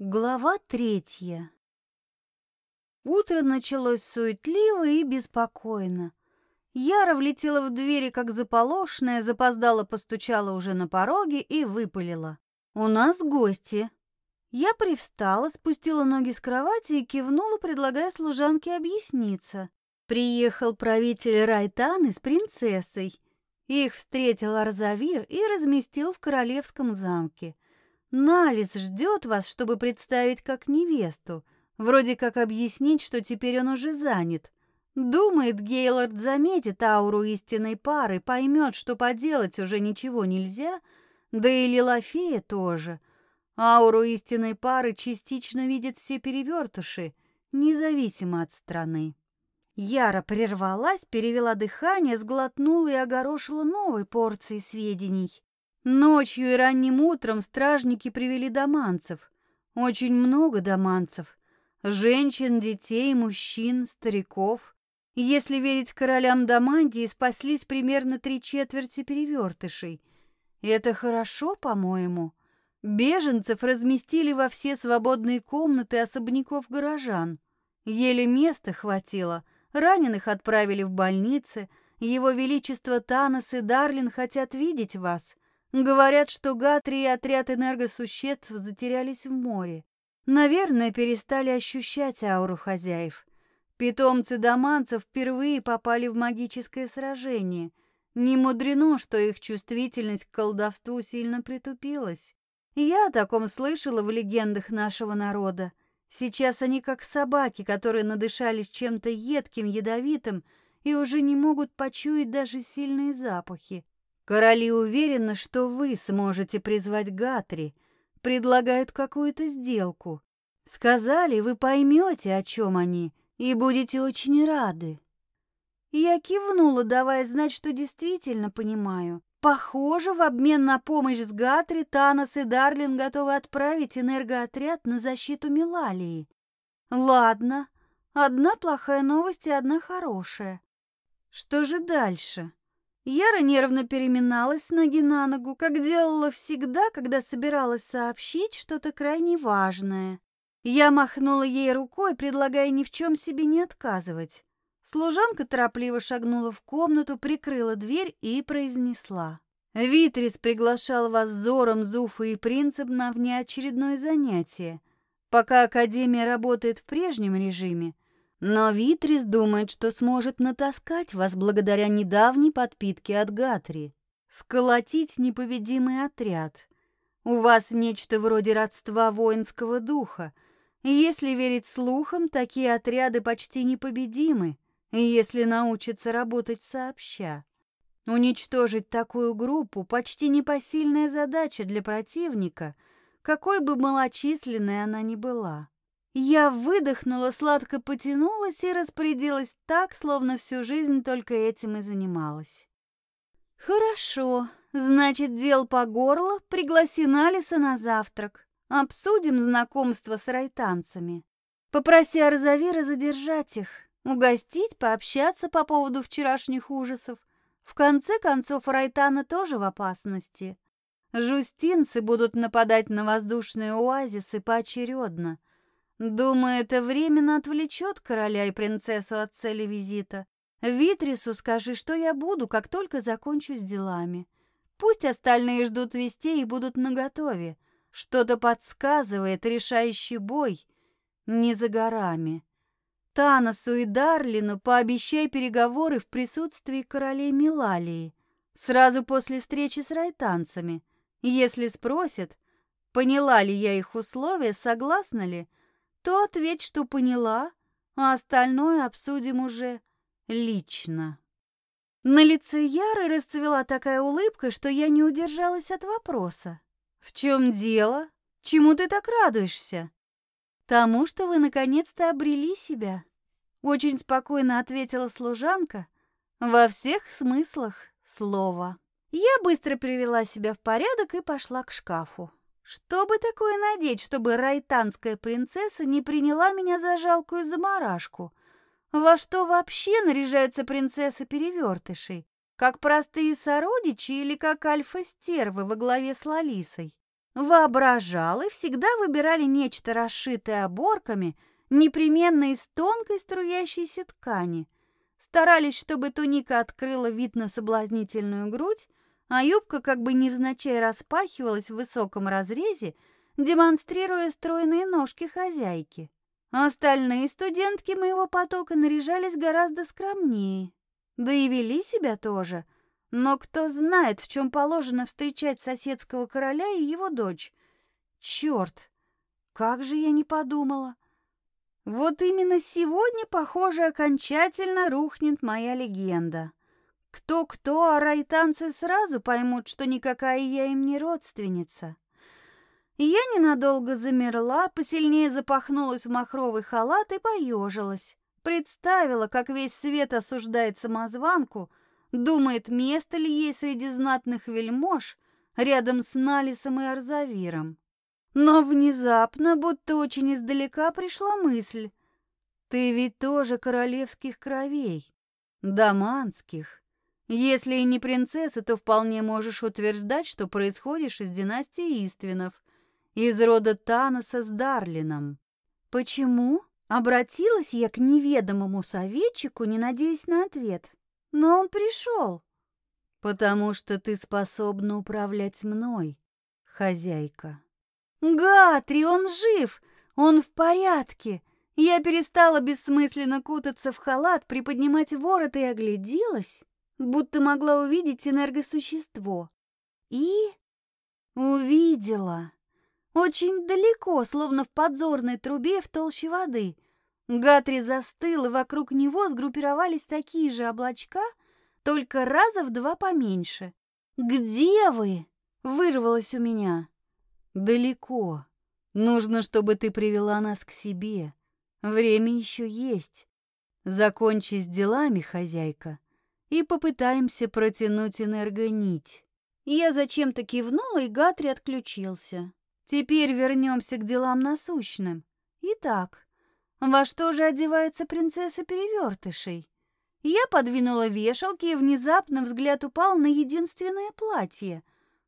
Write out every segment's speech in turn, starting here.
Глава третья. Утро началось суетливо и беспокойно. Яра влетела в двери, как заполошная, запоздала, постучала уже на пороге и выпалила. «У нас гости». Я привстала, спустила ноги с кровати и кивнула, предлагая служанке объясниться. Приехал правитель Райтаны с принцессой. Их встретил Арзавир и разместил в королевском замке. Налис ждет вас, чтобы представить как невесту. Вроде как объяснить, что теперь он уже занят. Думает, Гейлорд заметит ауру истинной пары, поймет, что поделать уже ничего нельзя, да и Лилофея тоже. Ауру истинной пары частично видят все перевертыши, независимо от страны. Яра прервалась, перевела дыхание, сглотнула и огорошила новой порцией сведений. Ночью и ранним утром стражники привели доманцев. Очень много доманцев. Женщин, детей, мужчин, стариков. Если верить королям Домандии, спаслись примерно три четверти перевертышей. Это хорошо, по-моему. Беженцев разместили во все свободные комнаты особняков горожан. Еле места хватило. Раненых отправили в больницы. Его Величество Танос и Дарлин хотят видеть вас. Говорят, что Гатри и отряд энергосуществ затерялись в море. Наверное, перестали ощущать ауру хозяев. Питомцы доманцев впервые попали в магическое сражение. Не мудрено, что их чувствительность к колдовству сильно притупилась. Я о таком слышала в легендах нашего народа. Сейчас они как собаки, которые надышались чем-то едким, ядовитым и уже не могут почуять даже сильные запахи. Короли уверены, что вы сможете призвать Гатри, предлагают какую-то сделку. Сказали, вы поймете, о чем они, и будете очень рады. Я кивнула, давая знать, что действительно понимаю. Похоже, в обмен на помощь с Гатри Танос и Дарлин готовы отправить энергоотряд на защиту Милалии. Ладно, одна плохая новость и одна хорошая. Что же дальше? Яра нервно переминалась с ноги на ногу, как делала всегда, когда собиралась сообщить что-то крайне важное. Я махнула ей рукой, предлагая ни в чем себе не отказывать. Служанка торопливо шагнула в комнату, прикрыла дверь и произнесла. «Витрис приглашал вас Зором, Зуфа и Принцем на внеочередное занятие. Пока Академия работает в прежнем режиме, но Витрис думает, что сможет натаскать вас благодаря недавней подпитке от Гатри, сколотить непобедимый отряд. У вас нечто вроде родства воинского духа. Если верить слухам, такие отряды почти непобедимы, если научатся работать сообща. Уничтожить такую группу почти непосильная задача для противника, какой бы малочисленной она ни была. Я выдохнула, сладко потянулась и распорядилась так, словно всю жизнь только этим и занималась. «Хорошо, значит, дел по горло, пригласи Налиса на завтрак. Обсудим знакомство с райтанцами. Попроси Арзавира задержать их, угостить, пообщаться по поводу вчерашних ужасов. В конце концов, Райтана тоже в опасности. Жустинцы будут нападать на воздушные оазисы поочередно. Думаю, это временно отвлечет короля и принцессу от цели визита. Витрису скажи, что я буду, как только закончу с делами. Пусть остальные ждут вестей и будут наготове. Что-то подсказывает, решающий бой не за горами. Таносу и Дарлину пообещай переговоры в присутствии королей Милалии, сразу после встречи с райтанцами. Если спросят, поняла ли я их условия, согласна ли, то ответь, что поняла, а остальное обсудим уже лично. На лице Яры расцвела такая улыбка, что я не удержалась от вопроса. «В чем дело? Чему ты так радуешься?» «Тому, что вы наконец-то обрели себя», — очень спокойно ответила служанка во всех смыслах слова. Я быстро привела себя в порядок и пошла к шкафу. Что бы такое надеть, чтобы райтанская принцесса не приняла меня за жалкую заморашку? Во что вообще наряжаются принцессы-перевертышей? Как простые сородичи или как альфа-стервы во главе с Лалисой? Воображал и всегда выбирали нечто расшитое оборками, непременно из тонкой струящейся ткани. Старались, чтобы туника открыла вид на соблазнительную грудь, а юбка как бы невзначай распахивалась в высоком разрезе, демонстрируя стройные ножки хозяйки. Остальные студентки моего потока наряжались гораздо скромнее, да и вели себя тоже. Но кто знает, в чем положено встречать соседского короля и его дочь. Черт, как же я не подумала. Вот именно сегодня, похоже, окончательно рухнет моя легенда. Кто-кто, а райтанцы сразу поймут, что никакая я им не родственница. Я ненадолго замерла, посильнее запахнулась в махровый халат и поежилась. Представила, как весь свет осуждает самозванку, думает, место ли ей среди знатных вельмож рядом с Налисом и Арзавиром. Но внезапно, будто очень издалека, пришла мысль. Ты ведь тоже королевских кровей, даманских. Если и не принцесса, то вполне можешь утверждать, что происходишь из династии Иствинов, из рода Таноса с Дарлином. Почему? Обратилась я к неведомому советчику, не надеясь на ответ. Но он пришел. Потому что ты способна управлять мной, хозяйка. Гатри, он жив! Он в порядке! Я перестала бессмысленно кутаться в халат, приподнимать ворот и огляделась, будто могла увидеть энергосущество. И увидела. Очень далеко, словно в подзорной трубе в толще воды. Гатри застыл, и вокруг него сгруппировались такие же облачка, только раза в два поменьше. «Где вы?» — вырвалось у меня. Далеко. Нужно, чтобы ты привела нас к себе. Время еще есть. Закончи с делами, хозяйка, и попытаемся протянуть энергонить. Я зачем-то кивнула, и Гатри отключился. Теперь вернемся к делам насущным. Итак, во что же одевается принцесса перевертышей? Я подвинула вешалки, и внезапно взгляд упал на единственное платье.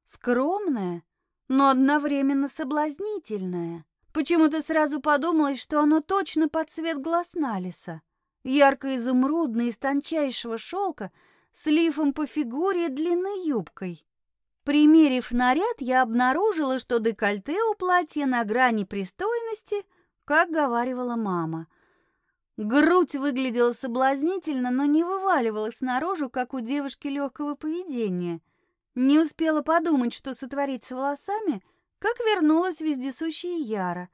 Скромное, но одновременно соблазнительное. Почему-то сразу подумалось, что оно точно под цвет глаз Налиса. Ярко-изумрудное из тончайшего шелка с лифом по фигуре длинной юбкой. Примерив наряд, я обнаружила, что декольте у платья на грани пристойности, как говаривала мама. Грудь выглядела соблазнительно, но не вываливалась наружу, как у девушки легкого поведения – не успела подумать, что сотворить с волосами, как вернулась вездесущая Яра.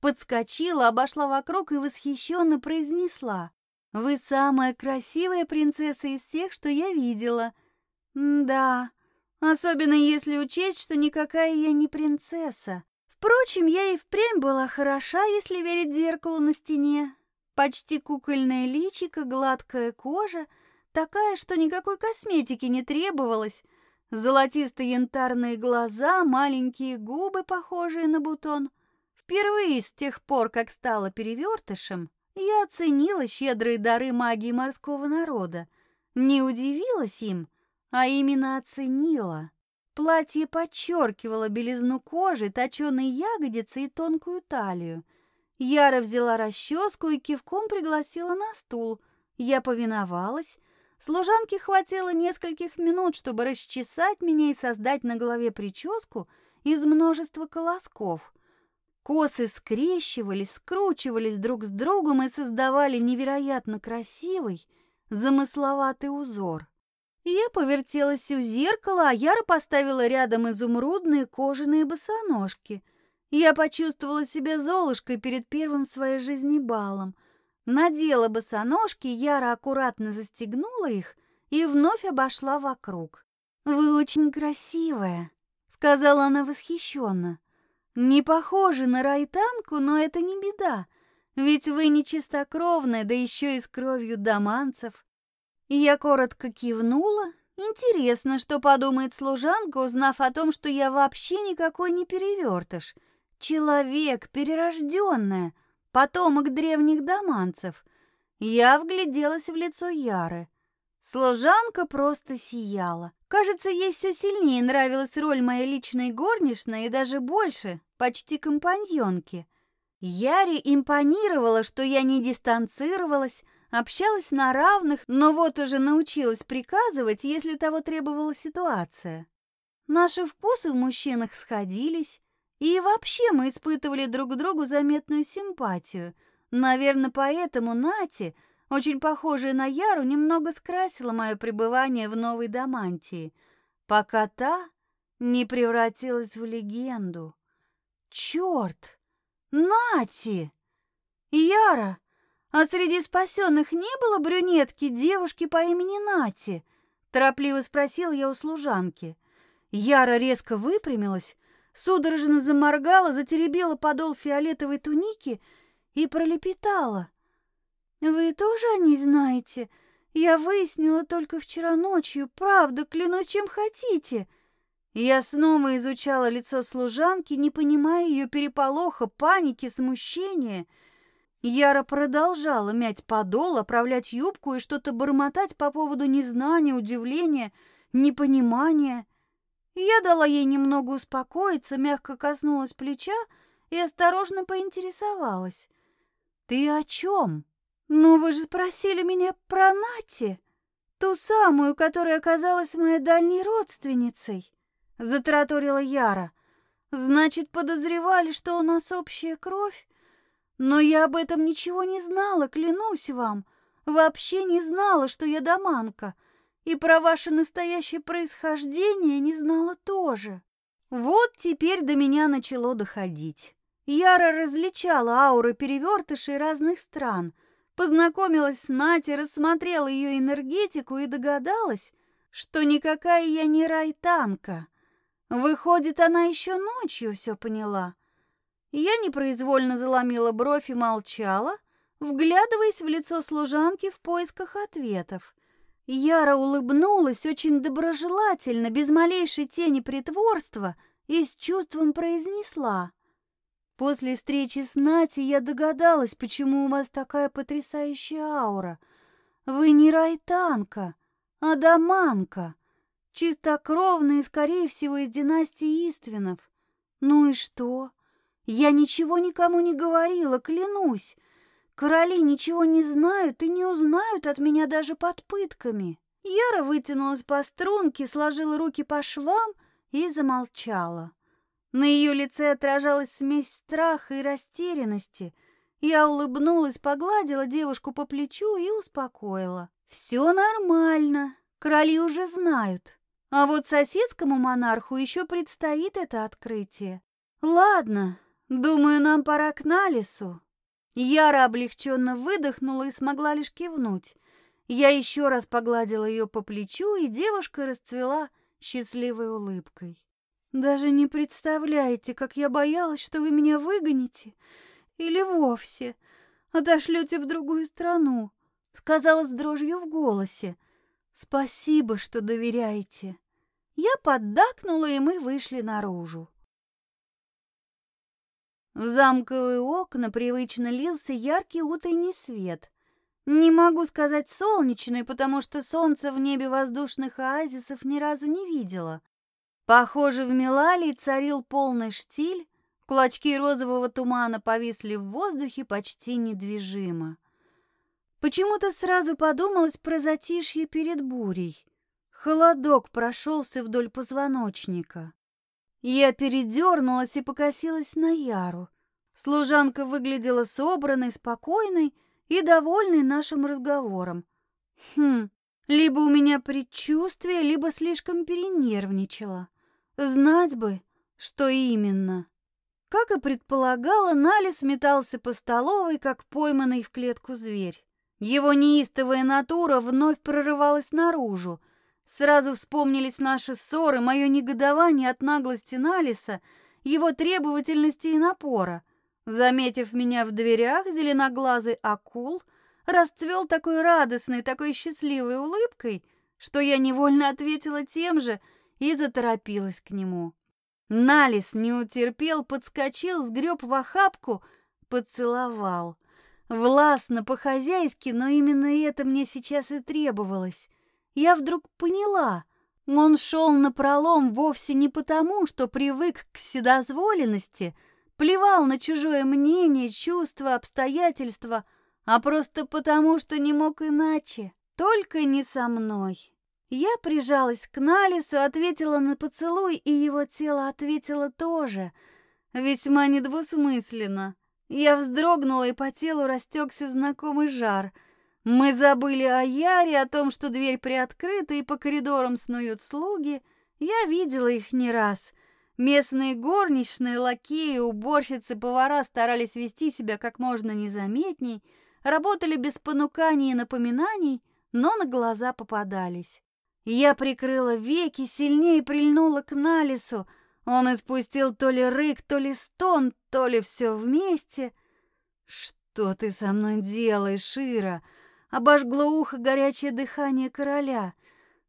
Подскочила, обошла вокруг и восхищенно произнесла. «Вы самая красивая принцесса из всех, что я видела». «Да, особенно если учесть, что никакая я не принцесса. Впрочем, я и впрямь была хороша, если верить зеркалу на стене. Почти кукольное личико, гладкая кожа, такая, что никакой косметики не требовалось, Золотисто-янтарные глаза, маленькие губы, похожие на бутон. Впервые с тех пор, как стала перевертышем, я оценила щедрые дары магии морского народа. Не удивилась им, а именно оценила. Платье подчеркивало белизну кожи, точеные ягодицы и тонкую талию. Яра взяла расческу и кивком пригласила на стул. Я повиновалась, Служанке хватило нескольких минут, чтобы расчесать меня и создать на голове прическу из множества колосков. Косы скрещивались, скручивались друг с другом и создавали невероятно красивый, замысловатый узор. Я повертелась у зеркала, а Яра поставила рядом изумрудные кожаные босоножки. Я почувствовала себя золушкой перед первым в своей жизни балом. Надела босоножки, Яра аккуратно застегнула их и вновь обошла вокруг. «Вы очень красивая», — сказала она восхищенно. «Не похожа на райтанку, но это не беда, ведь вы не чистокровная, да еще и с кровью доманцев». Я коротко кивнула. Интересно, что подумает служанка, узнав о том, что я вообще никакой не перевертыш. Человек, перерожденная, потомок древних доманцев. Я вгляделась в лицо Яры. Служанка просто сияла. Кажется, ей все сильнее нравилась роль моей личной горничной и даже больше, почти компаньонки. Яре импонировало, что я не дистанцировалась, общалась на равных, но вот уже научилась приказывать, если того требовала ситуация. Наши вкусы в мужчинах сходились, и вообще мы испытывали друг к другу заметную симпатию. Наверное, поэтому Нати, очень похожая на Яру, немного скрасила мое пребывание в Новой Дамантии, пока та не превратилась в легенду. Черт! Нати! Яра! А среди спасенных не было брюнетки, девушки по имени Нати? Торопливо спросил я у служанки. Яра резко выпрямилась, судорожно заморгала, затеребила подол фиолетовой туники и пролепетала. «Вы тоже о ней знаете? Я выяснила только вчера ночью. Правда, клянусь, чем хотите». Я снова изучала лицо служанки, не понимая ее переполоха, паники, смущения. Яра продолжала мять подол, оправлять юбку и что-то бормотать по поводу незнания, удивления, непонимания. Я дала ей немного успокоиться, мягко коснулась плеча и осторожно поинтересовалась. «Ты о чем?» «Ну, вы же спросили меня про Нати, ту самую, которая оказалась моей дальней родственницей», — затараторила Яра. «Значит, подозревали, что у нас общая кровь? Но я об этом ничего не знала, клянусь вам. Вообще не знала, что я доманка и про ваше настоящее происхождение не знала тоже. Вот теперь до меня начало доходить. Яра различала ауры перевертышей разных стран, познакомилась с Натей, рассмотрела ее энергетику и догадалась, что никакая я не райтанка. Выходит, она еще ночью все поняла. Я непроизвольно заломила бровь и молчала, вглядываясь в лицо служанки в поисках ответов. Яра улыбнулась очень доброжелательно, без малейшей тени притворства, и с чувством произнесла. «После встречи с Нати я догадалась, почему у вас такая потрясающая аура. Вы не райтанка, а даманка, чистокровная и, скорее всего, из династии Иствинов. Ну и что? Я ничего никому не говорила, клянусь. Короли ничего не знают и не узнают от меня даже под пытками. Яра вытянулась по струнке, сложила руки по швам и замолчала. На ее лице отражалась смесь страха и растерянности. Я улыбнулась, погладила девушку по плечу и успокоила. «Все нормально, короли уже знают. А вот соседскому монарху еще предстоит это открытие. Ладно, думаю, нам пора к Налису. Яра облегченно выдохнула и смогла лишь кивнуть. Я еще раз погладила ее по плечу, и девушка расцвела счастливой улыбкой. «Даже не представляете, как я боялась, что вы меня выгоните или вовсе отошлете в другую страну», сказала с дрожью в голосе. «Спасибо, что доверяете». Я поддакнула, и мы вышли наружу. В замковые окна привычно лился яркий утренний свет. Не могу сказать солнечный, потому что солнца в небе воздушных оазисов ни разу не видела. Похоже, в Милалии царил полный штиль, клочки розового тумана повисли в воздухе почти недвижимо. Почему-то сразу подумалось про затишье перед бурей. Холодок прошелся вдоль позвоночника. Я передернулась и покосилась на Яру. Служанка выглядела собранной, спокойной и довольной нашим разговором. Хм, либо у меня предчувствие, либо слишком перенервничала. Знать бы, что именно. Как и предполагала, Налис метался по столовой, как пойманный в клетку зверь. Его неистовая натура вновь прорывалась наружу — Сразу вспомнились наши ссоры, мое негодование от наглости Налиса, его требовательности и напора. Заметив меня в дверях, зеленоглазый акул расцвел такой радостной, такой счастливой улыбкой, что я невольно ответила тем же и заторопилась к нему. Налис не утерпел, подскочил, сгреб в охапку, поцеловал. Властно, по-хозяйски, но именно это мне сейчас и требовалось я вдруг поняла, Он шел напролом вовсе не потому, что привык к вседозволенности, плевал на чужое мнение, чувства, обстоятельства, а просто потому, что не мог иначе, только не со мной. Я прижалась к Налису, ответила на поцелуй, и его тело ответило тоже, весьма недвусмысленно. Я вздрогнула, и по телу растекся знакомый жар. Мы забыли о Яре, о том, что дверь приоткрыта, и по коридорам снуют слуги. Я видела их не раз. Местные горничные, лакеи, уборщицы, повара старались вести себя как можно незаметней, работали без понуканий и напоминаний, но на глаза попадались. Я прикрыла веки, сильнее прильнула к Налису. Он испустил то ли рык, то ли стон, то ли все вместе. «Что ты со мной делаешь, Шира?» Обожгло ухо горячее дыхание короля.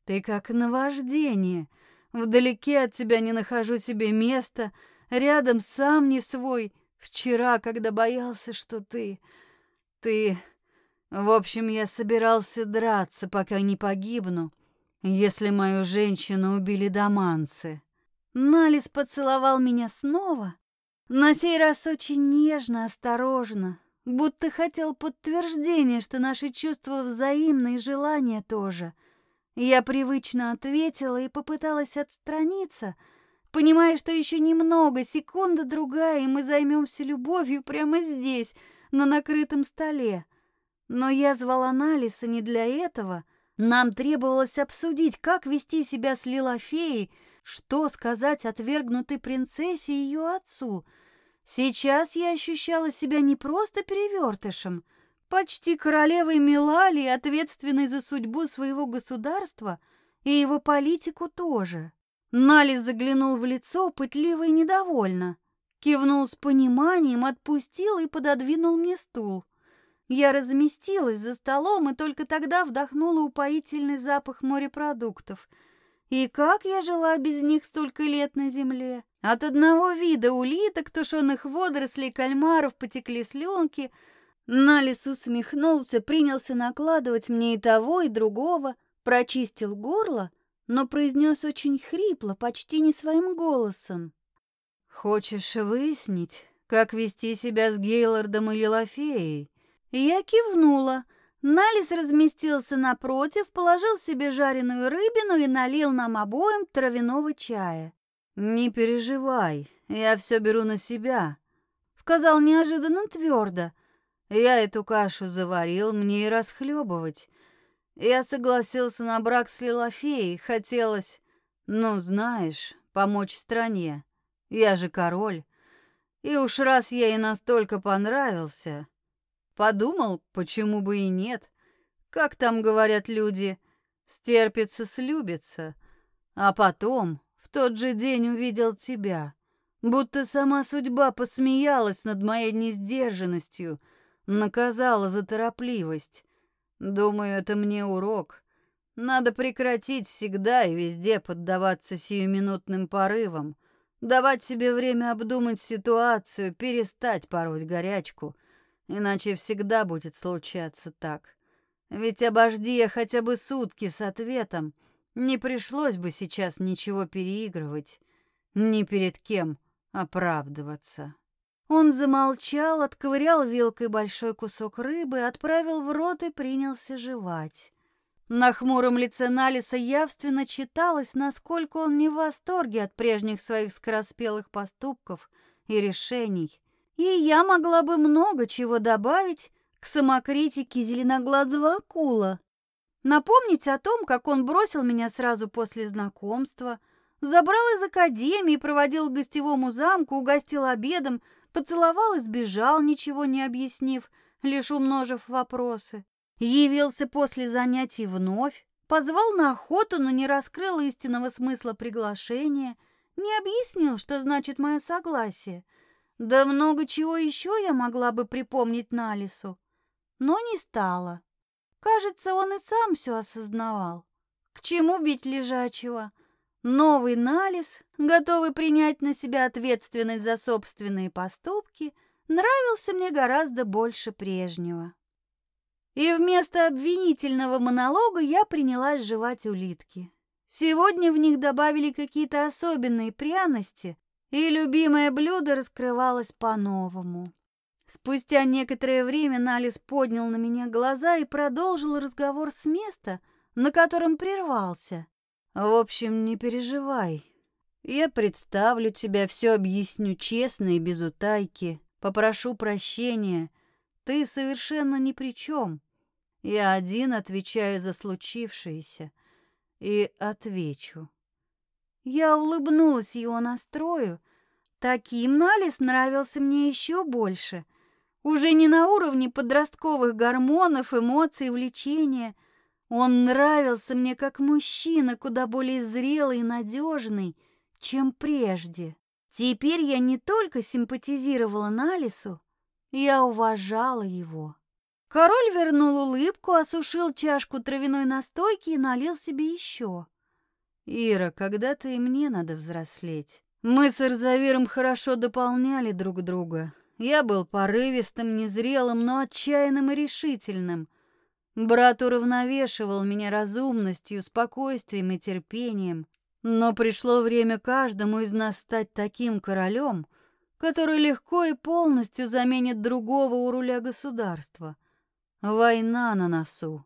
«Ты как наваждение. Вдалеке от тебя не нахожу себе места, рядом сам не свой. Вчера, когда боялся, что ты... Ты... В общем, я собирался драться, пока не погибну, если мою женщину убили доманцы. Налис поцеловал меня снова, на сей раз очень нежно, осторожно, будто хотел подтверждения, что наши чувства взаимны и желания тоже. Я привычно ответила и попыталась отстраниться, понимая, что еще немного, секунда-другая, и мы займемся любовью прямо здесь, на накрытом столе. Но я звала Налиса не для этого. Нам требовалось обсудить, как вести себя с Лилофеей, что сказать отвергнутой принцессе и ее отцу. Сейчас я ощущала себя не просто перевертышем, почти королевой Милали, ответственной за судьбу своего государства и его политику тоже. Налис заглянул в лицо пытливо и недовольно, кивнул с пониманием, отпустил и пододвинул мне стул. Я разместилась за столом и только тогда вдохнула упоительный запах морепродуктов. И как я жила без них столько лет на земле? От одного вида улиток, тушеных водорослей, кальмаров потекли слюнки. Налис усмехнулся, принялся накладывать мне и того, и другого, прочистил горло, но произнес очень хрипло, почти не своим голосом. «Хочешь выяснить, как вести себя с Гейлордом или Лафеей?» Я кивнула. Налис разместился напротив, положил себе жареную рыбину и налил нам обоим травяного чая. «Не переживай, я все беру на себя», — сказал неожиданно твердо. «Я эту кашу заварил, мне и расхлебывать. Я согласился на брак с Лилофеей, хотелось, ну, знаешь, помочь стране. Я же король. И уж раз я ей настолько понравился, Подумал, почему бы и нет. Как там говорят люди, стерпится, слюбится. А потом, в тот же день увидел тебя. Будто сама судьба посмеялась над моей несдержанностью, наказала за торопливость. Думаю, это мне урок. Надо прекратить всегда и везде поддаваться сиюминутным порывам, давать себе время обдумать ситуацию, перестать пороть горячку — Иначе всегда будет случаться так. Ведь обожди я хотя бы сутки с ответом, не пришлось бы сейчас ничего переигрывать, ни перед кем оправдываться. Он замолчал, отковырял вилкой большой кусок рыбы, отправил в рот и принялся жевать. На хмуром лице Налиса явственно читалось, насколько он не в восторге от прежних своих скороспелых поступков и решений. И я могла бы много чего добавить к самокритике зеленоглазого акула. Напомнить о том, как он бросил меня сразу после знакомства, забрал из академии, проводил к гостевому замку, угостил обедом, поцеловал и сбежал, ничего не объяснив, лишь умножив вопросы. Явился после занятий вновь, позвал на охоту, но не раскрыл истинного смысла приглашения, не объяснил, что значит мое согласие — да много чего еще я могла бы припомнить Налису, но не стала. Кажется, он и сам все осознавал. К чему бить лежачего? Новый Налис, готовый принять на себя ответственность за собственные поступки, нравился мне гораздо больше прежнего. И вместо обвинительного монолога я принялась жевать улитки. Сегодня в них добавили какие-то особенные пряности, и любимое блюдо раскрывалось по-новому. Спустя некоторое время Налис поднял на меня глаза и продолжил разговор с места, на котором прервался. «В общем, не переживай. Я представлю тебя, все объясню честно и без утайки. Попрошу прощения. Ты совершенно ни при чем. Я один отвечаю за случившееся. И отвечу». Я улыбнулась его настрою. Таким Налис нравился мне еще больше. Уже не на уровне подростковых гормонов, эмоций, влечения. Он нравился мне как мужчина, куда более зрелый и надежный, чем прежде. Теперь я не только симпатизировала Налису, я уважала его. Король вернул улыбку, осушил чашку травяной настойки и налил себе еще. «Ира, когда-то и мне надо взрослеть. Мы с Эрзавиром хорошо дополняли друг друга. Я был порывистым, незрелым, но отчаянным и решительным. Брат уравновешивал меня разумностью, спокойствием и терпением. Но пришло время каждому из нас стать таким королем, который легко и полностью заменит другого у руля государства. Война на носу.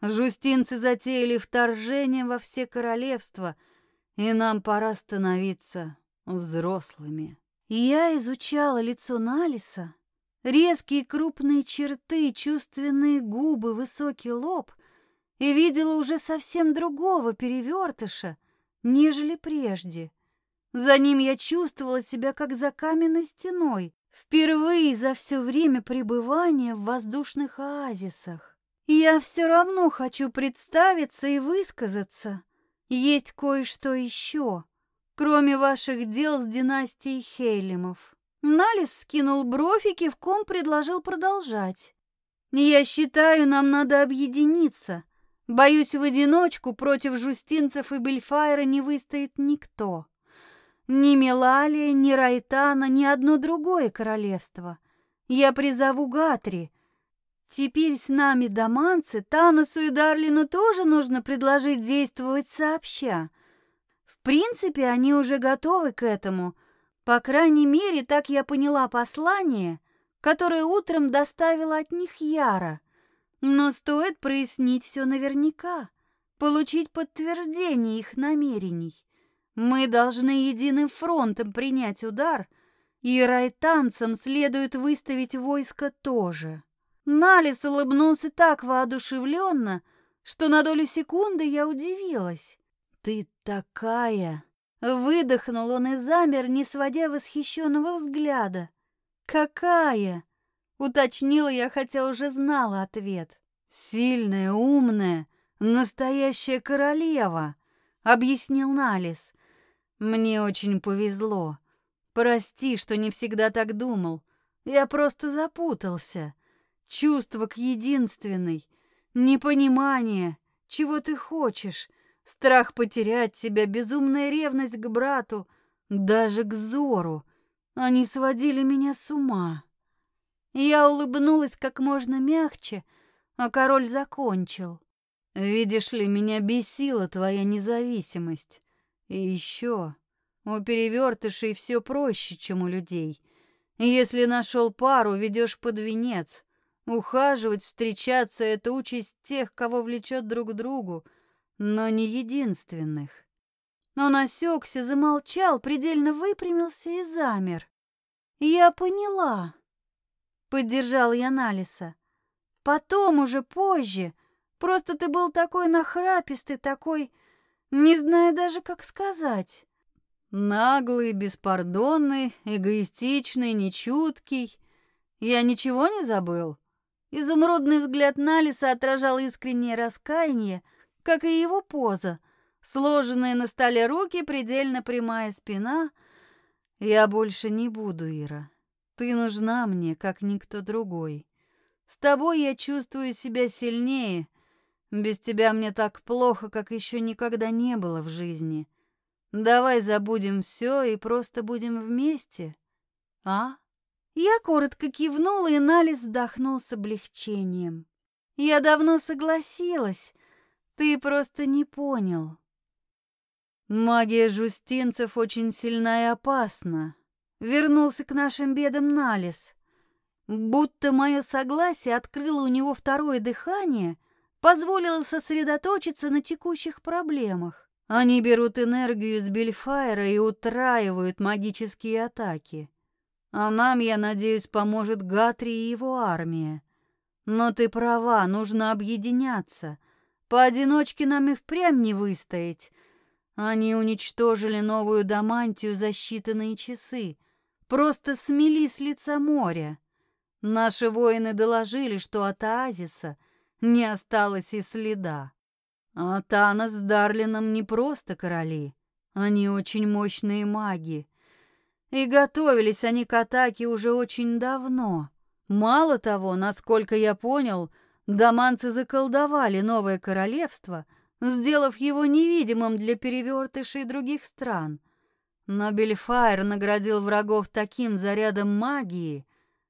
Жустинцы затеяли вторжение во все королевства, и нам пора становиться взрослыми. Я изучала лицо Налиса, резкие крупные черты, чувственные губы, высокий лоб, и видела уже совсем другого перевертыша, нежели прежде. За ним я чувствовала себя как за каменной стеной, впервые за все время пребывания в воздушных оазисах. Я все равно хочу представиться и высказаться. Есть кое-что еще, кроме ваших дел с династией Хейлемов. Налис скинул бровь и кивком предложил продолжать. Я считаю, нам надо объединиться. Боюсь, в одиночку против жустинцев и Бельфайра не выстоит никто. Ни Мелалия, ни Райтана, ни одно другое королевство. Я призову Гатри, Теперь с нами доманцы, Таносу и Дарлину тоже нужно предложить действовать сообща. В принципе, они уже готовы к этому. По крайней мере, так я поняла послание, которое утром доставила от них Яра. Но стоит прояснить все наверняка, получить подтверждение их намерений. Мы должны единым фронтом принять удар, и райтанцам следует выставить войско тоже. Налис улыбнулся так воодушевленно, что на долю секунды я удивилась. «Ты такая!» Выдохнул он и замер, не сводя восхищенного взгляда. «Какая?» — уточнила я, хотя уже знала ответ. «Сильная, умная, настоящая королева», — объяснил Налис. «Мне очень повезло. Прости, что не всегда так думал. Я просто запутался чувство к единственной, непонимание, чего ты хочешь, страх потерять себя, безумная ревность к брату, даже к Зору. Они сводили меня с ума. Я улыбнулась как можно мягче, а король закончил. «Видишь ли, меня бесила твоя независимость. И еще, у перевертышей все проще, чем у людей. Если нашел пару, ведешь под венец. Ухаживать, встречаться — это участь тех, кого влечет друг к другу, но не единственных. Он осекся, замолчал, предельно выпрямился и замер. «Я поняла», — поддержал я Налиса. «Потом, уже позже. Просто ты был такой нахрапистый, такой... Не знаю даже, как сказать». Наглый, беспардонный, эгоистичный, нечуткий. Я ничего не забыл? Изумрудный взгляд Налиса отражал искреннее раскаяние, как и его поза. Сложенные на столе руки, предельно прямая спина. «Я больше не буду, Ира. Ты нужна мне, как никто другой. С тобой я чувствую себя сильнее. Без тебя мне так плохо, как еще никогда не было в жизни. Давай забудем все и просто будем вместе, а?» Я коротко кивнула, и Налис вздохнул с облегчением. «Я давно согласилась. Ты просто не понял. Магия жустинцев очень сильна и опасна. Вернулся к нашим бедам Налис. Будто мое согласие открыло у него второе дыхание, позволило сосредоточиться на текущих проблемах. Они берут энергию с Бельфайра и утраивают магические атаки. А нам, я надеюсь, поможет Гатри и его армия. Но ты права, нужно объединяться. Поодиночке нам и впрямь не выстоять. Они уничтожили новую Дамантию за считанные часы. Просто смели с лица моря. Наши воины доложили, что от оазиса не осталось и следа. А Тана с Дарлином не просто короли, они очень мощные маги. И готовились они к атаке уже очень давно. Мало того, насколько я понял, даманцы заколдовали новое королевство, сделав его невидимым для перевертышей других стран. Но Бельфайр наградил врагов таким зарядом магии,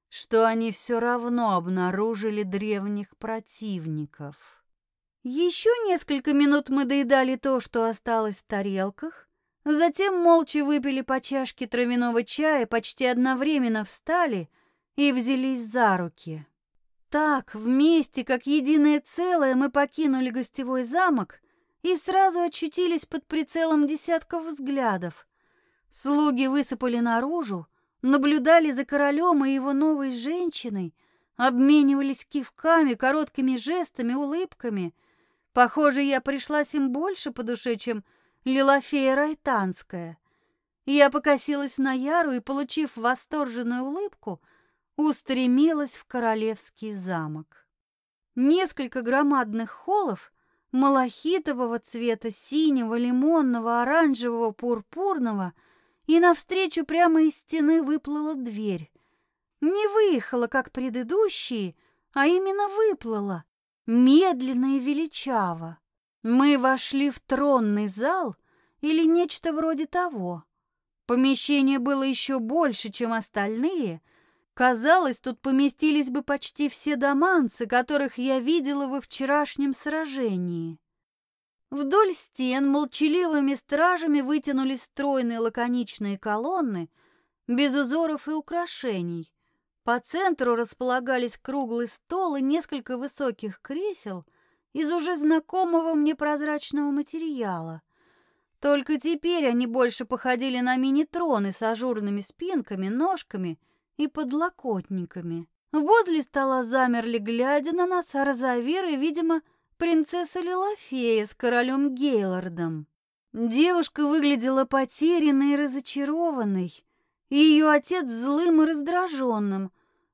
что они все равно обнаружили древних противников. Еще несколько минут мы доедали то, что осталось в тарелках, затем молча выпили по чашке травяного чая, почти одновременно встали и взялись за руки. Так, вместе, как единое целое, мы покинули гостевой замок и сразу очутились под прицелом десятков взглядов. Слуги высыпали наружу, наблюдали за королем и его новой женщиной, обменивались кивками, короткими жестами, улыбками. Похоже, я пришлась им больше по душе, чем Лилофея Райтанская. Я покосилась на Яру и, получив восторженную улыбку, устремилась в королевский замок. Несколько громадных холлов малахитового цвета, синего, лимонного, оранжевого, пурпурного — и навстречу прямо из стены выплыла дверь. Не выехала, как предыдущие, а именно выплыла, медленно и величаво. Мы вошли в тронный зал или нечто вроде того. Помещение было еще больше, чем остальные. Казалось, тут поместились бы почти все доманцы, которых я видела во вчерашнем сражении. Вдоль стен молчаливыми стражами вытянулись стройные лаконичные колонны, без узоров и украшений. По центру располагались круглый стол и несколько высоких кресел из уже знакомого мне прозрачного материала. Только теперь они больше походили на мини-троны с ажурными спинками, ножками и подлокотниками. Возле стола замерли, глядя на нас, розовиры, видимо, принцесса Лилофея с королем Гейлордом. Девушка выглядела потерянной и разочарованной, и ее отец злым и раздраженным,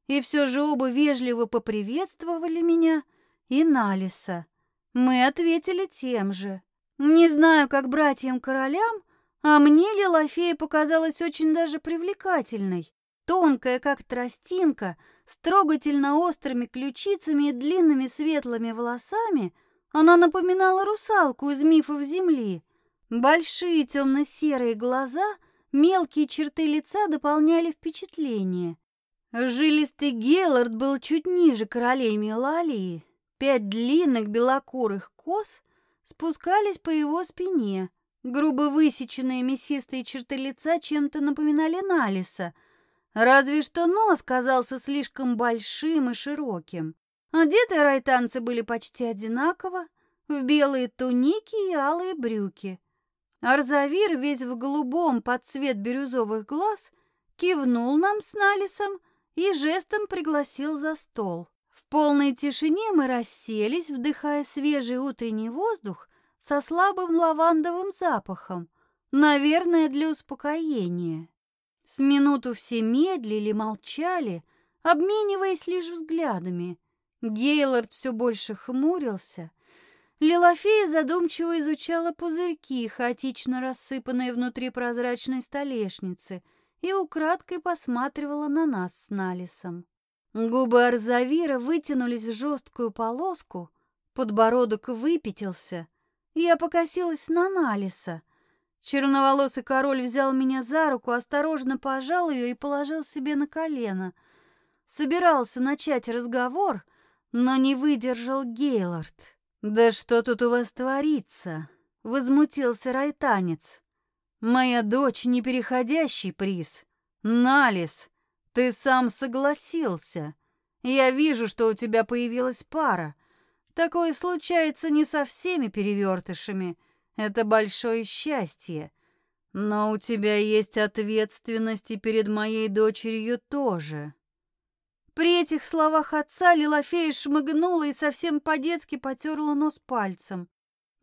и все же оба вежливо поприветствовали меня и Налиса. Мы ответили тем же. Не знаю, как братьям-королям, а мне Лилофея показалась очень даже привлекательной. Тонкая, как тростинка, с трогательно острыми ключицами и длинными светлыми волосами, она напоминала русалку из мифов Земли. Большие темно-серые глаза, мелкие черты лица дополняли впечатление. Жилистый Геллард был чуть ниже королей Мелалии. Пять длинных белокурых кос спускались по его спине. Грубо высеченные мясистые черты лица чем-то напоминали Налиса — Разве что нос казался слишком большим и широким. Одеты райтанцы были почти одинаково, в белые туники и алые брюки. Арзавир, весь в голубом под цвет бирюзовых глаз, кивнул нам с Налисом и жестом пригласил за стол. Полной тишине мы расселись, вдыхая свежий утренний воздух со слабым лавандовым запахом, наверное, для успокоения. С минуту все медлили, молчали, обмениваясь лишь взглядами. Гейлорд все больше хмурился. Лилофея задумчиво изучала пузырьки, хаотично рассыпанные внутри прозрачной столешницы, и украдкой посматривала на нас с Налисом. Губы Арзавира вытянулись в жесткую полоску, подбородок выпятился. Я покосилась на Налиса — Черноволосый король взял меня за руку, осторожно пожал ее и положил себе на колено. Собирался начать разговор, но не выдержал Гейлорд. «Да что тут у вас творится? возмутился Райтанец. «Моя дочь — непереходящий приз. Налис, ты сам согласился. Я вижу, что у тебя появилась пара. Такое случается не со всеми перевертышами. Это большое счастье. Но у тебя есть ответственность и перед моей дочерью тоже». При этих словах отца Лилофея шмыгнула и совсем по-детски потерла нос пальцем.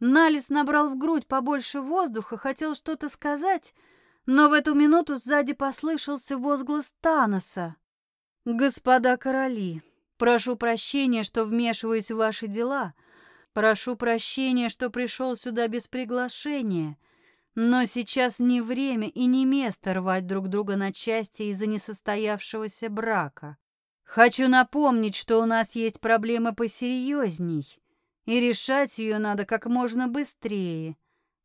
Налис набрал в грудь побольше воздуха, хотел что-то сказать, но в эту минуту сзади послышался возглас Таноса. «Господа короли, прошу прощения, что вмешиваюсь в ваши дела. Прошу прощения, что пришел сюда без приглашения. Но сейчас не время и не место рвать друг друга на части из-за несостоявшегося брака. Хочу напомнить, что у нас есть проблема посерьезней, и решать ее надо как можно быстрее.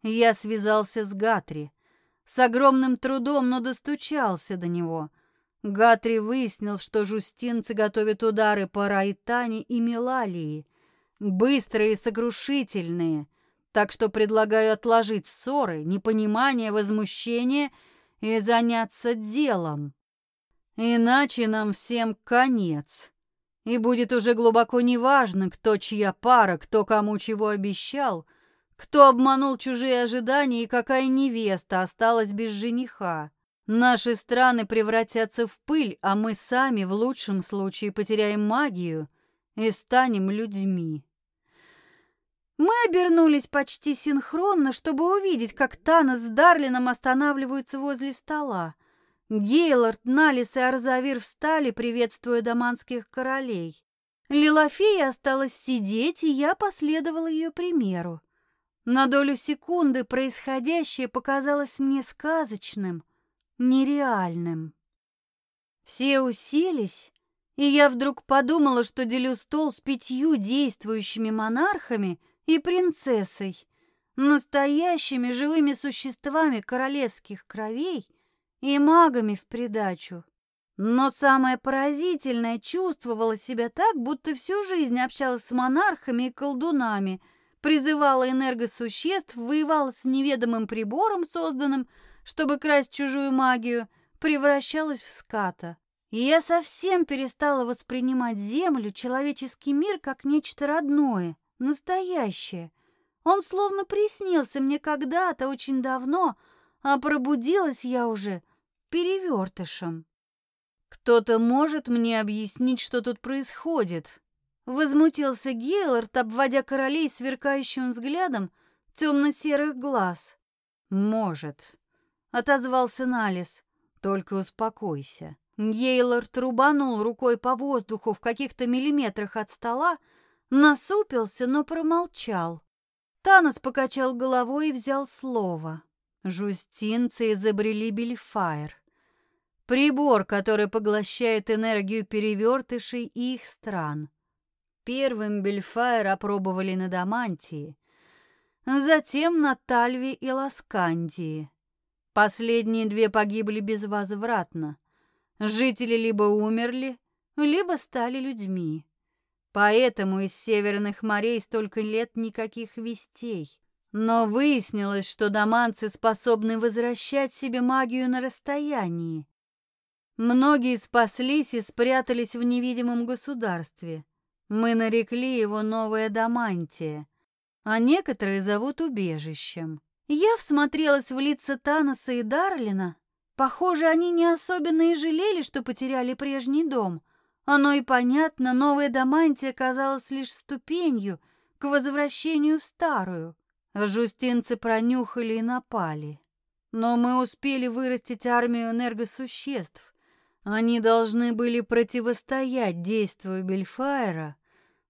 Я связался с Гатри. С огромным трудом, но достучался до него. Гатри выяснил, что жустинцы готовят удары по Райтане и Милалии. Быстрые и сокрушительные. Так что предлагаю отложить ссоры, непонимание, возмущение и заняться делом. Иначе нам всем конец. И будет уже глубоко неважно, кто чья пара, кто кому чего обещал, кто обманул чужие ожидания и какая невеста осталась без жениха. Наши страны превратятся в пыль, а мы сами в лучшем случае потеряем магию и станем людьми. Мы обернулись почти синхронно, чтобы увидеть, как Тана с Дарлином останавливаются возле стола. Гейлорд, Налис и Арзавир встали, приветствуя доманских королей. Лилофея осталась сидеть, и я последовала ее примеру. На долю секунды происходящее показалось мне сказочным, нереальным. Все уселись, и я вдруг подумала, что делю стол с пятью действующими монархами и принцессой, настоящими живыми существами королевских кровей и магами в придачу. Но самое поразительное, чувствовала себя так, будто всю жизнь общалась с монархами и колдунами, призывала энергосуществ, воевала с неведомым прибором, созданным, чтобы красть чужую магию, превращалась в ската. И я совсем перестала воспринимать Землю, человеческий мир, как нечто родное, настоящее. Он словно приснился мне когда-то, очень давно, а пробудилась я уже перевертышем. «Кто-то может мне объяснить, что тут происходит?» Возмутился Гейлорд, обводя королей сверкающим взглядом темно-серых глаз. «Может», — отозвался Налис. «Только успокойся». Гейлорд рубанул рукой по воздуху в каких-то миллиметрах от стола, насупился, но промолчал. Танос покачал головой и взял слово. Жустинцы изобрели бельфайр. Прибор, который поглощает энергию перевертышей и их стран. Первым бельфайр опробовали на Дамантии, затем на Тальве и Ласкандии. Последние две погибли безвозвратно. Жители либо умерли, либо стали людьми. Поэтому из северных морей столько лет никаких вестей. Но выяснилось, что доманцы способны возвращать себе магию на расстоянии. Многие спаслись и спрятались в невидимом государстве. Мы нарекли его Новая Дамантия, а некоторые зовут убежищем. Я всмотрелась в лица Таноса и Дарлина. Похоже, они не особенно и жалели, что потеряли прежний дом. Оно и понятно, Новая Дамантия казалась лишь ступенью к возвращению в старую. Жустинцы пронюхали и напали. Но мы успели вырастить армию энергосуществ. Они должны были противостоять действию Бельфайра,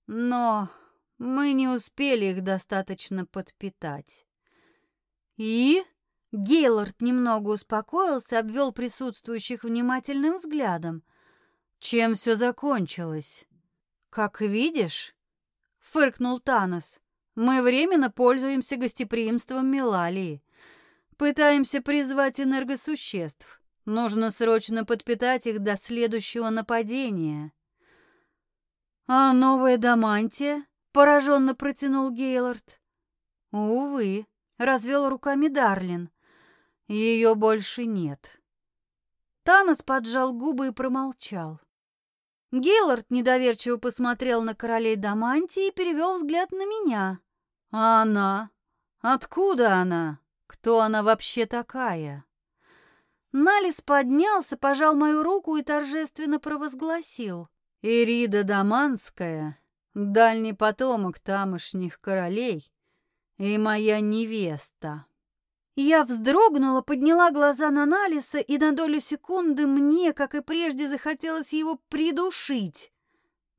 но мы не успели их достаточно подпитать. И Гейлорд немного успокоился, обвел присутствующих внимательным взглядом. Чем все закончилось? Как видишь, фыркнул Танос. Мы временно пользуемся гостеприимством Милалии. Пытаемся призвать энергосуществ. Нужно срочно подпитать их до следующего нападения. А новая Дамантия? Пораженно протянул Гейлорд. Увы, — развел руками Дарлин. «Ее больше нет». Танос поджал губы и промолчал. Геллард недоверчиво посмотрел на королей Даманти и перевел взгляд на меня. «А она? Откуда она? Кто она вообще такая?» Налис поднялся, пожал мою руку и торжественно провозгласил. «Ирида Даманская, дальний потомок тамошних королей и моя невеста». Я вздрогнула, подняла глаза на Налиса, и на долю секунды мне, как и прежде, захотелось его придушить.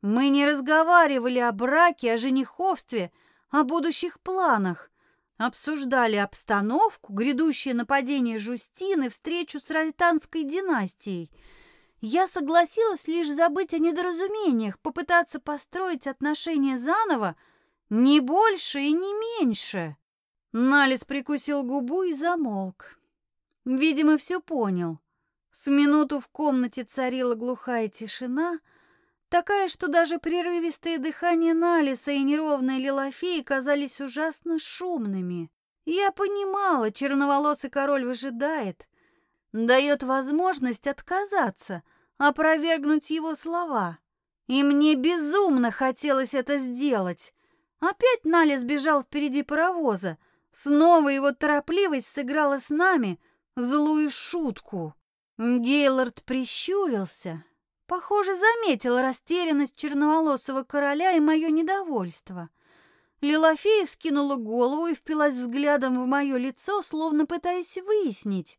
Мы не разговаривали о браке, о жениховстве, о будущих планах. Обсуждали обстановку, грядущее нападение Жустины, встречу с Райтанской династией. Я согласилась лишь забыть о недоразумениях, попытаться построить отношения заново, не больше и не меньше. Налис прикусил губу и замолк. Видимо, все понял. С минуту в комнате царила глухая тишина, такая, что даже прерывистое дыхание Налиса и неровная Лилофеи казались ужасно шумными. Я понимала, черноволосый король выжидает, дает возможность отказаться, опровергнуть его слова. И мне безумно хотелось это сделать. Опять Налис бежал впереди паровоза, Снова его торопливость сыграла с нами злую шутку. Гейлорд прищурился. Похоже, заметил растерянность черноволосого короля и мое недовольство. Лилофея вскинула голову и впилась взглядом в мое лицо, словно пытаясь выяснить,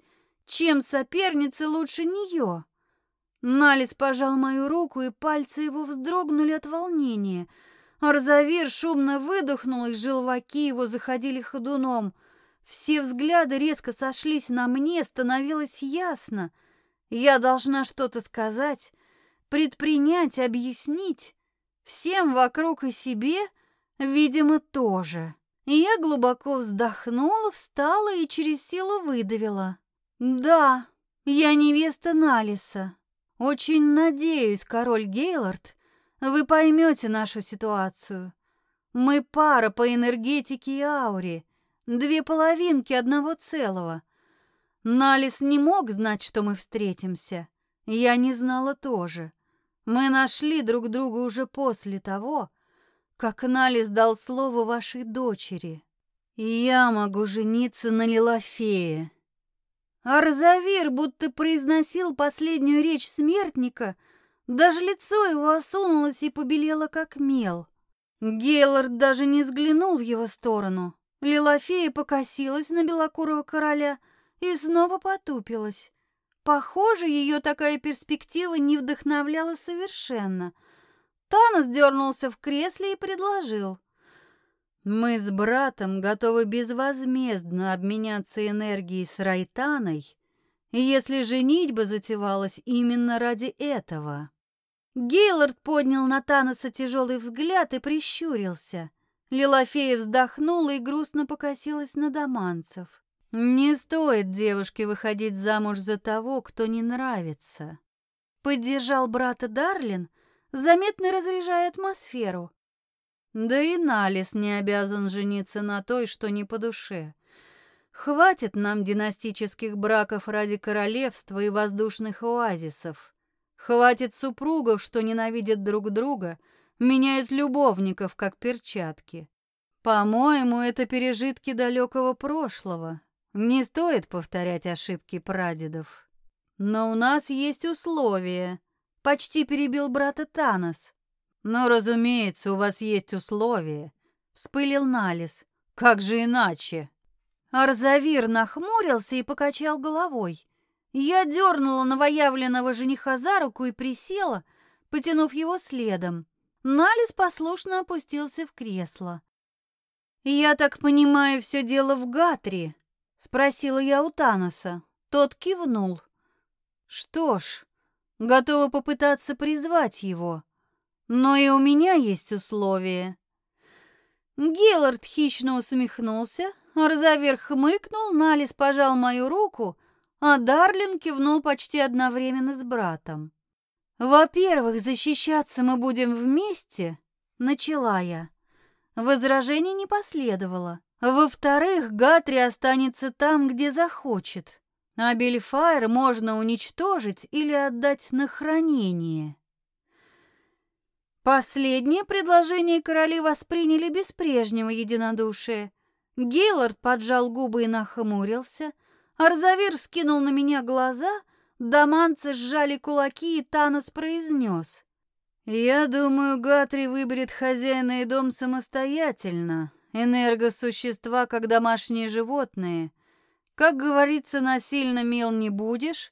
чем соперница лучше нее. Налис пожал мою руку, и пальцы его вздрогнули от волнения — Арзавир шумно выдохнул, и желваки его заходили ходуном. Все взгляды резко сошлись на мне, становилось ясно. Я должна что-то сказать, предпринять, объяснить. Всем вокруг и себе, видимо, тоже. Я глубоко вздохнула, встала и через силу выдавила. «Да, я невеста Налиса. Очень надеюсь, король Гейлорд, вы поймете нашу ситуацию. Мы пара по энергетике и ауре, две половинки одного целого. Налис не мог знать, что мы встретимся. Я не знала тоже. Мы нашли друг друга уже после того, как Налис дал слово вашей дочери. Я могу жениться на Лилофее. Арзавир будто произносил последнюю речь смертника — даже лицо его осунулось и побелело, как мел. Гейлорд даже не взглянул в его сторону. Лилофея покосилась на белокурого короля и снова потупилась. Похоже, ее такая перспектива не вдохновляла совершенно. Танос дернулся в кресле и предложил. «Мы с братом готовы безвозмездно обменяться энергией с Райтаной, если женитьба затевалась именно ради этого». Гейлорд поднял на Таноса тяжелый взгляд и прищурился. Лилофея вздохнула и грустно покосилась на доманцев. «Не стоит девушке выходить замуж за того, кто не нравится», — поддержал брата Дарлин, заметно разряжая атмосферу. «Да и Налис не обязан жениться на той, что не по душе. Хватит нам династических браков ради королевства и воздушных оазисов. Хватит супругов, что ненавидят друг друга, меняют любовников, как перчатки. По-моему, это пережитки далекого прошлого. Не стоит повторять ошибки прадедов. Но у нас есть условия. Почти перебил брата Танос. Но, разумеется, у вас есть условия. Вспылил Налис. Как же иначе? Арзавир нахмурился и покачал головой. Я дернула новоявленного жениха за руку и присела, потянув его следом. Налис послушно опустился в кресло. «Я так понимаю, все дело в Гатре?» — спросила я у Таноса. Тот кивнул. «Что ж, готова попытаться призвать его. Но и у меня есть условия». Геллард хищно усмехнулся, Арзавер хмыкнул, Налис пожал мою руку — а Дарлин кивнул почти одновременно с братом. «Во-первых, защищаться мы будем вместе», — начала я. Возражений не последовало. Во-вторых, Гатри останется там, где захочет, а Бельфайр можно уничтожить или отдать на хранение. Последнее предложение короли восприняли без прежнего единодушия. Гейлорд поджал губы и нахмурился, Арзавир вскинул на меня глаза, даманцы сжали кулаки, и Танос произнес. «Я думаю, Гатри выберет хозяина и дом самостоятельно, энергосущества, как домашние животные. Как говорится, насильно мил не будешь,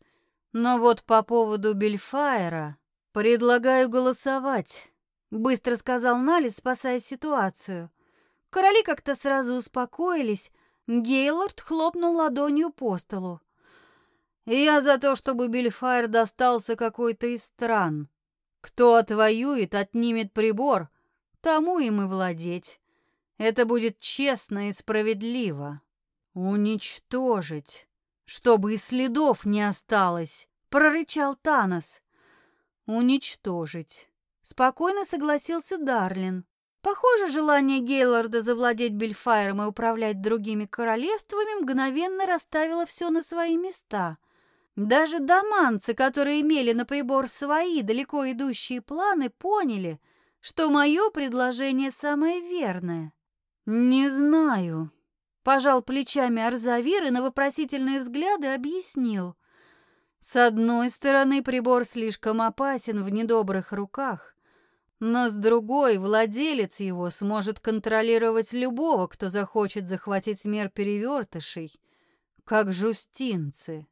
но вот по поводу Бельфайра предлагаю голосовать». Быстро сказал Нали, спасая ситуацию. Короли как-то сразу успокоились. Гейлорд хлопнул ладонью по столу. «Я за то, чтобы Бельфайр достался какой-то из стран. Кто отвоюет, отнимет прибор, тому и владеть. Это будет честно и справедливо. Уничтожить, чтобы и следов не осталось», — прорычал Танос. «Уничтожить». Спокойно согласился Дарлин. Похоже, желание Гейлорда завладеть Бельфайром и управлять другими королевствами мгновенно расставило все на свои места. Даже доманцы, которые имели на прибор свои далеко идущие планы, поняли, что мое предложение самое верное. «Не знаю», — пожал плечами Арзавир и на вопросительные взгляды объяснил. «С одной стороны, прибор слишком опасен в недобрых руках, но с другой, владелец его сможет контролировать любого, кто захочет захватить мир перевертышей, как жустинцы.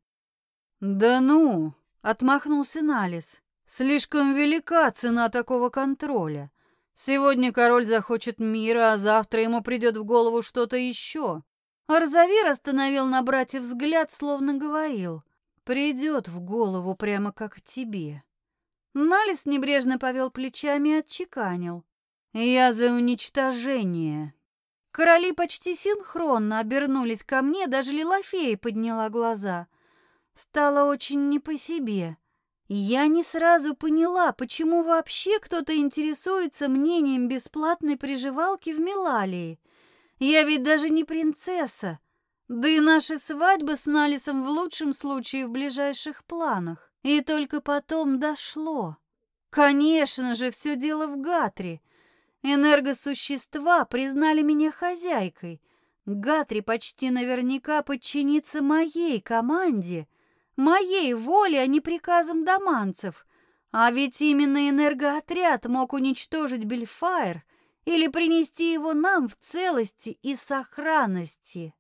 «Да ну!» — отмахнулся Налис. «Слишком велика цена такого контроля. Сегодня король захочет мира, а завтра ему придет в голову что-то еще». Арзавир остановил на брате взгляд, словно говорил. «Придет в голову прямо как тебе». Налис небрежно повел плечами и отчеканил. «Я за уничтожение». Короли почти синхронно обернулись ко мне, даже Лилофея подняла глаза. Стало очень не по себе. Я не сразу поняла, почему вообще кто-то интересуется мнением бесплатной приживалки в Милалии. Я ведь даже не принцесса. Да и наши свадьбы с Налисом в лучшем случае в ближайших планах. И только потом дошло. Конечно же, все дело в Гатре. Энергосущества признали меня хозяйкой. Гатри почти наверняка подчинится моей команде, моей воле, а не приказам доманцев. А ведь именно энергоотряд мог уничтожить Бельфайр или принести его нам в целости и сохранности.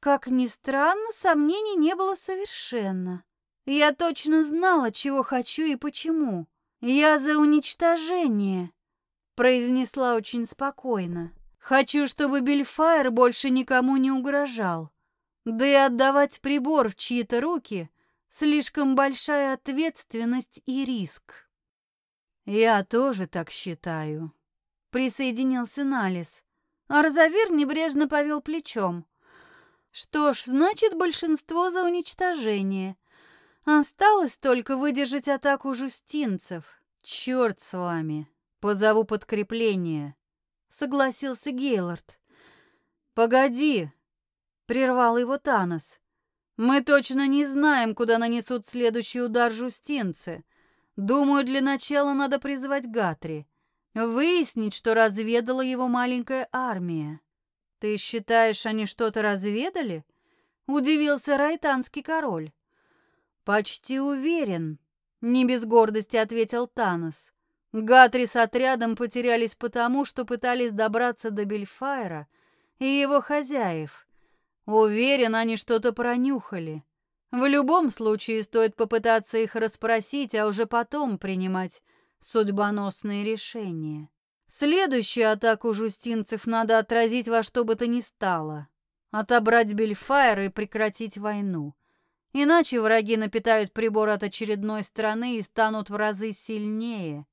Как ни странно, сомнений не было совершенно. Я точно знала, чего хочу и почему. Я за уничтожение, произнесла очень спокойно. Хочу, чтобы Бельфайр больше никому не угрожал. Да и отдавать прибор в чьи-то руки слишком большая ответственность и риск. Я тоже так считаю, присоединился Налис. А Розавир небрежно повел плечом. Что ж, значит, большинство за уничтожение. Осталось только выдержать атаку жустинцев. Черт с вами. Позову подкрепление. Согласился Гейлорд. Погоди, прервал его Танос. Мы точно не знаем, куда нанесут следующий удар жустинцы. Думаю, для начала надо призвать Гатри. Выяснить, что разведала его маленькая армия. Ты считаешь, они что-то разведали? Удивился райтанский король. «Почти уверен», — не без гордости ответил Танос. Гатри с отрядом потерялись потому, что пытались добраться до Бельфайра и его хозяев. Уверен, они что-то пронюхали. В любом случае стоит попытаться их расспросить, а уже потом принимать судьбоносные решения. Следующую атаку жустинцев надо отразить во что бы то ни стало. Отобрать Бельфайр и прекратить войну. Иначе враги напитают прибор от очередной стороны и станут в разы сильнее.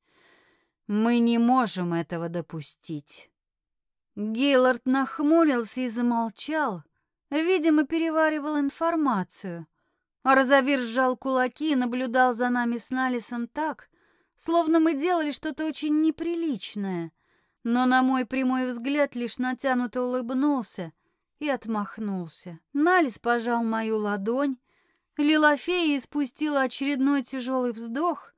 Мы не можем этого допустить. Гиллард нахмурился и замолчал, видимо, переваривал информацию. А Розавир сжал кулаки и наблюдал за нами с Налисом так, словно мы делали что-то очень неприличное. Но на мой прямой взгляд лишь натянуто улыбнулся и отмахнулся. Налис пожал мою ладонь, Лилофея испустила очередной тяжелый вздох,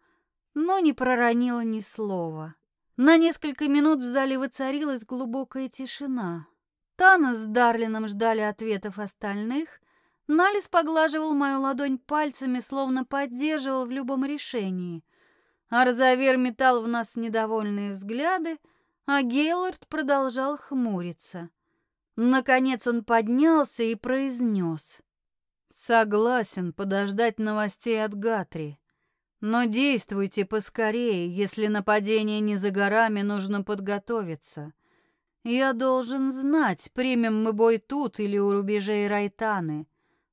но не проронила ни слова. На несколько минут в зале воцарилась глубокая тишина. Тана с Дарлином ждали ответов остальных. Налис поглаживал мою ладонь пальцами, словно поддерживал в любом решении. Арзавер метал в нас недовольные взгляды, а Гейлорд продолжал хмуриться. Наконец он поднялся и произнес. «Согласен подождать новостей от Гатри. Но действуйте поскорее, если нападение не за горами, нужно подготовиться. Я должен знать, примем мы бой тут или у рубежей Райтаны.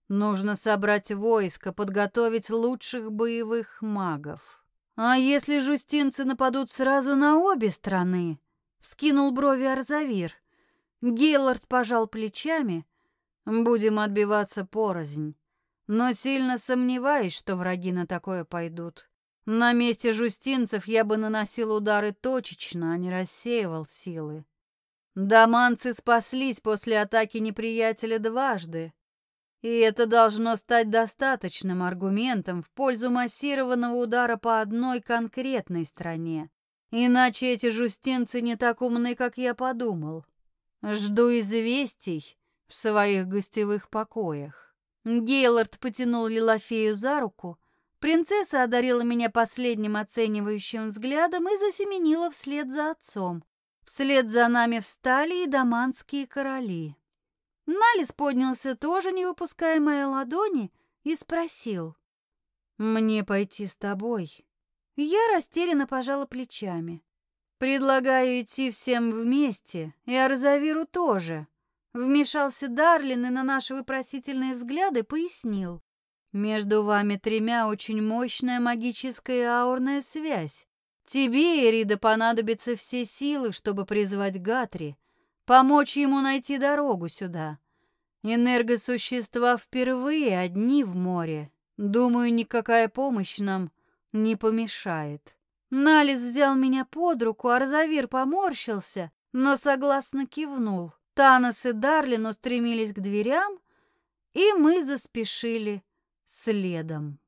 Нужно собрать войско, подготовить лучших боевых магов. А если жустинцы нападут сразу на обе страны? Вскинул брови Арзавир. Гейлорд пожал плечами. Будем отбиваться порознь но сильно сомневаюсь, что враги на такое пойдут. На месте жустинцев я бы наносил удары точечно, а не рассеивал силы. Даманцы спаслись после атаки неприятеля дважды, и это должно стать достаточным аргументом в пользу массированного удара по одной конкретной стране. Иначе эти жустинцы не так умны, как я подумал. Жду известий в своих гостевых покоях. Гейлорд потянул Лилофею за руку. Принцесса одарила меня последним оценивающим взглядом и засеменила вслед за отцом. Вслед за нами встали и даманские короли. Налис поднялся тоже, не выпуская моей ладони, и спросил. «Мне пойти с тобой?» Я растерянно пожала плечами. «Предлагаю идти всем вместе, и Арзавиру тоже», Вмешался Дарлин и на наши вопросительные взгляды пояснил. Между вами тремя очень мощная магическая аурная связь. Тебе, Эрида, понадобятся все силы, чтобы призвать Гатри, помочь ему найти дорогу сюда. Энергосущества впервые одни в море. Думаю, никакая помощь нам не помешает. Налис взял меня под руку, а Розавир поморщился, но согласно кивнул. Танос и Дарлин устремились к дверям, и мы заспешили следом.